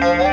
Mm-hmm.